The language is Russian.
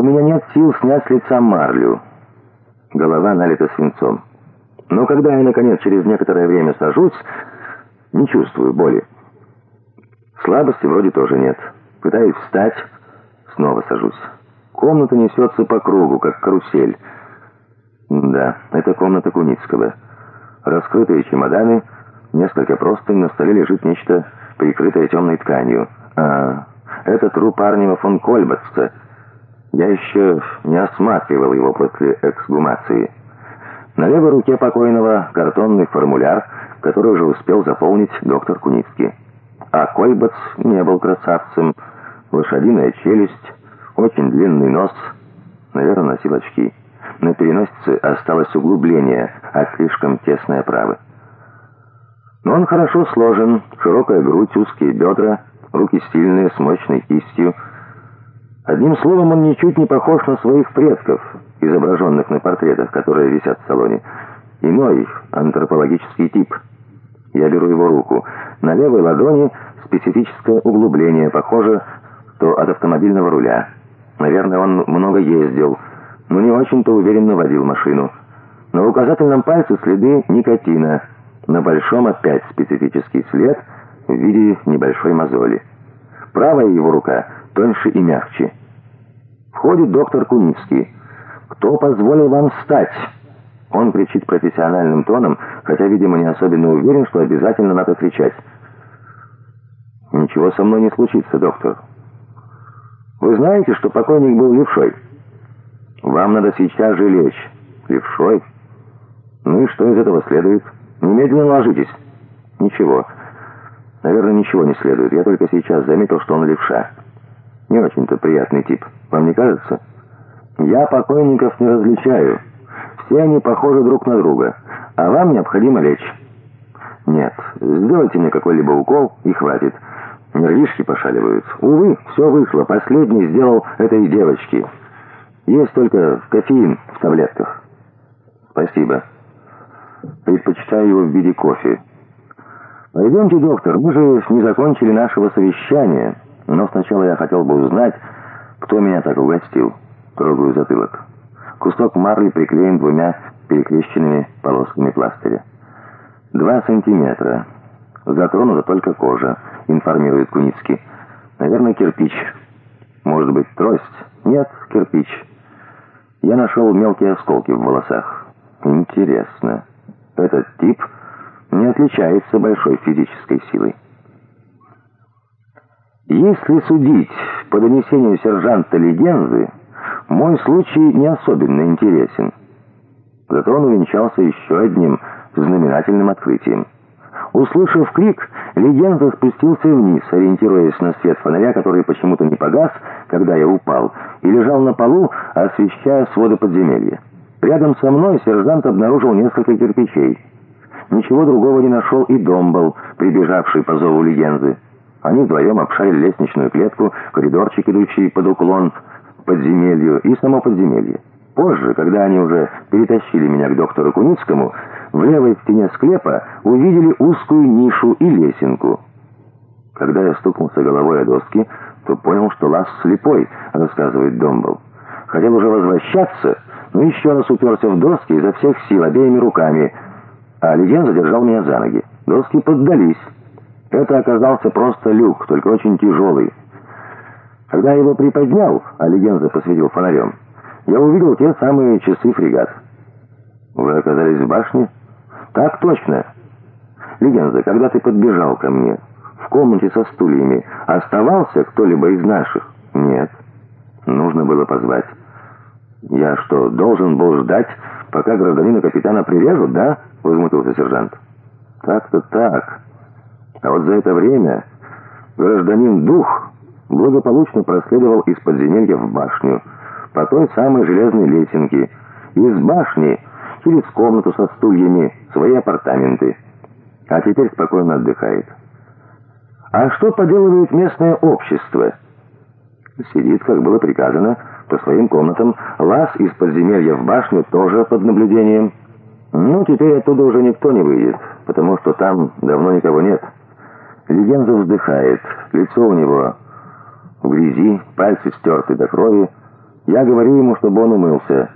У меня нет сил снять с лица марлю. Голова налита свинцом. Но когда я, наконец, через некоторое время сажусь, не чувствую боли. Слабости вроде тоже нет. Пытаюсь встать, снова сажусь. Комната несется по кругу, как карусель. Да, это комната Куницкого. Раскрытые чемоданы, несколько простынь, на столе лежит нечто, прикрытое темной тканью. А, это труп Арнема фон Кольбатца. Я еще не осматривал его после эксгумации. На левой руке покойного картонный формуляр, который уже успел заполнить доктор Куницкий. А Кольбац не был красавцем. Лошадиная челюсть, очень длинный нос, наверное, носил очки. На переносице осталось углубление, а слишком тесная оправы. Но он хорошо сложен, широкая грудь, узкие бедра, руки стильные, с мощной кистью. Одним словом, он ничуть не похож на своих предков, изображенных на портретах, которые висят в салоне. Иной антропологический тип. Я беру его руку. На левой ладони специфическое углубление, похоже, что от автомобильного руля. Наверное, он много ездил, но не очень-то уверенно водил машину. На указательном пальце следы никотина. На большом опять специфический след в виде небольшой мозоли. Правая его рука тоньше и мягче. Входит доктор Куницкий. «Кто позволил вам встать?» Он кричит профессиональным тоном, хотя, видимо, не особенно уверен, что обязательно надо кричать. «Ничего со мной не случится, доктор. Вы знаете, что покойник был левшой?» Вам надо сейчас же лечь. Левшой? Ну и что из этого следует? Немедленно ложитесь. Ничего. Наверное, ничего не следует. Я только сейчас заметил, что он левша. Не очень-то приятный тип. Вам не кажется? Я покойников не различаю. Все они похожи друг на друга. А вам необходимо лечь. Нет, сделайте мне какой-либо укол, и хватит. Нервишки пошаливают. Увы, все вышло. Последний сделал этой девочке. Есть только кофеин в таблетках. Спасибо. Предпочитаю его в виде кофе. Пойдемте, доктор, мы же не закончили нашего совещания. Но сначала я хотел бы узнать, кто меня так угостил. Трогаю затылок. Кусок марли приклеен двумя перекрещенными полосками пластыря. Два сантиметра. Затронута только кожа, информирует Куницкий. Наверное, кирпич. Может быть, трость? Нет, кирпич. Я нашел мелкие осколки в волосах. Интересно. Этот тип не отличается большой физической силой. Если судить по донесению сержанта Легензы, мой случай не особенно интересен. Зато он увенчался еще одним знаменательным открытием. Услышав крик, Легенда спустился вниз, ориентируясь на свет фонаря, который почему-то не погас, когда я упал, и лежал на полу, освещая своды подземелья. Рядом со мной сержант обнаружил несколько кирпичей. Ничего другого не нашел и Домбл, прибежавший по зову Легенды. Они вдвоем обшарили лестничную клетку, коридорчик, идущий под уклон, подземелью и само подземелье. Позже, когда они уже перетащили меня к доктору Куницкому, в левой стене склепа увидели узкую нишу и лесенку. Когда я стукнулся головой о доски, то понял, что лаз слепой, рассказывает Домбл. Хотел уже возвращаться, но еще раз уперся в доски изо всех сил обеими руками, а Леген задержал меня за ноги. Доски поддались. Это оказался просто люк, только очень тяжелый. Когда я его приподнял, а Легенза посветил фонарем, я увидел те самые часы фрегат. Вы оказались в башне? Так точно. Легенда, когда ты подбежал ко мне в комнате со стульями, оставался кто-либо из наших? Нет. Нужно было позвать. Я что, должен был ждать, пока гражданина капитана прирежут, да? Возмутился сержант. Так-то так. А вот за это время гражданин Дух благополучно проследовал из подземелья в башню по той самой железной лесенке. Из башни через комнату со стульями, свои апартаменты. А теперь спокойно отдыхает. А что поделывает местное общество? Сидит, как было приказано, по своим комнатам. Лаз из подземелья в башню тоже под наблюдением. Ну, теперь оттуда уже никто не выйдет, потому что там давно никого нет. Легенда вздыхает, лицо у него в грязи, пальцы стерты до крови, Я говорю ему, чтобы он умылся.